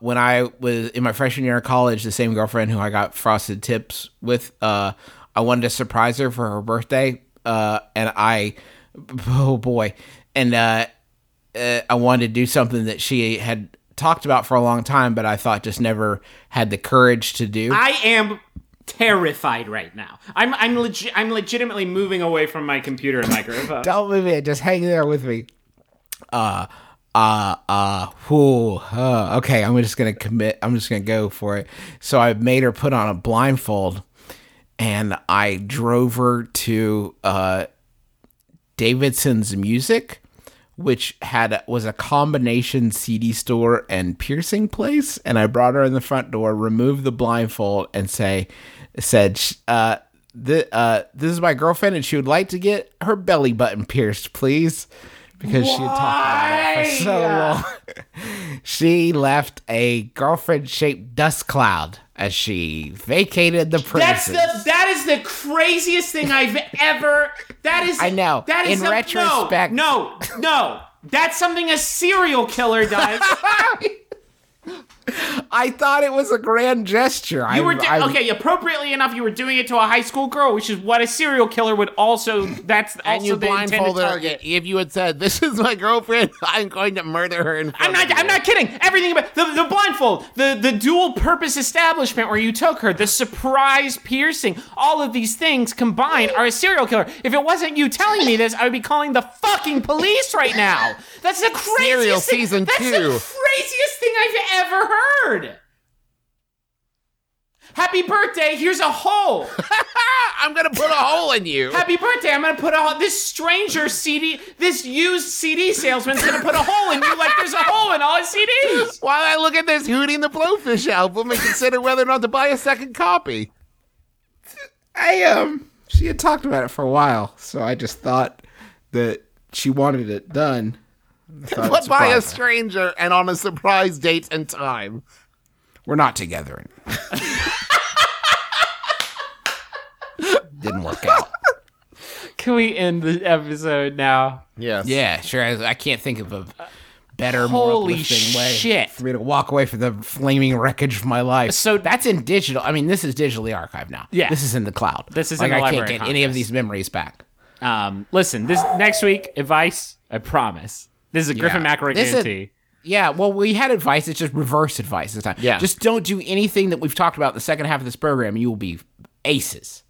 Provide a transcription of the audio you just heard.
when I was in my freshman year of college, the same girlfriend who I got frosted tips with, uh, I wanted to surprise her for her birthday, uh, and I, oh boy, and uh, uh, I wanted to do something that she had talked about for a long time, but I thought just never had the courage to do. I am terrified right now. I'm I'm legit I'm legitimately moving away from my computer and microphone. Don't move it. Just hang there with me. Uh, uh, uh, whew, uh, okay, I'm just gonna commit. I'm just gonna go for it. So I made her put on a blindfold, and I drove her to uh, Davidson's Music, which had was a combination CD store and piercing place. And I brought her in the front door, removed the blindfold, and say, said, uh, the, uh, this is my girlfriend, and she would like to get her belly button pierced, please because she had talked about it for so long. she left a girlfriend shaped dust cloud as she vacated the That's premises. the that is the craziest thing I've ever. That is I know. That is In a- retrospect- No, no, no. That's something a serial killer does. I thought it was a grand gesture. You I, were do- I, okay. Appropriately enough, you were doing it to a high school girl, which is what a serial killer would also. That's And also you the intended blindfolded her. target. If you had said, "This is my girlfriend," I'm going to murder her in front I'm not. of you." I'm not kidding. Everything about the, the blindfold, the the dual purpose establishment where you took her, the surprise piercing, all of these things combined are a serial killer. If it wasn't you telling me this, I would be calling the fucking police right now. That's the craziest Serial thing. season That's two. the craziest thing I've ever heard. Happy birthday! Here's a hole. I'm gonna put a hole in you. Happy birthday! I'm gonna put a hole. This stranger CD, this used CD salesman's gonna put a hole in you like there's a hole in all his CDs. While I look at this Hootie and the Blowfish album and consider whether or not to buy a second copy. I um, she had talked about it for a while, so I just thought that she wanted it done. I thought But by a stranger and on a surprise date and time. We're not together. Didn't work out. Can we end the episode now? Yes. Yeah, sure. I, I can't think of a better, more Holy uplifting way shit. for me to walk away from the flaming wreckage of my life. So- that's in digital. I mean, this is digitally archived now. Yeah. this is in the cloud. This is like in the I can't get of any of these memories back. Um, listen, this next week advice. I promise. This is a Griffin Yeah. McElroy This is- guarantee. Yeah, well, we had advice. It's just reverse advice this time. Yeah. just don't do anything that we've talked about in the second half of this program. You will be aces.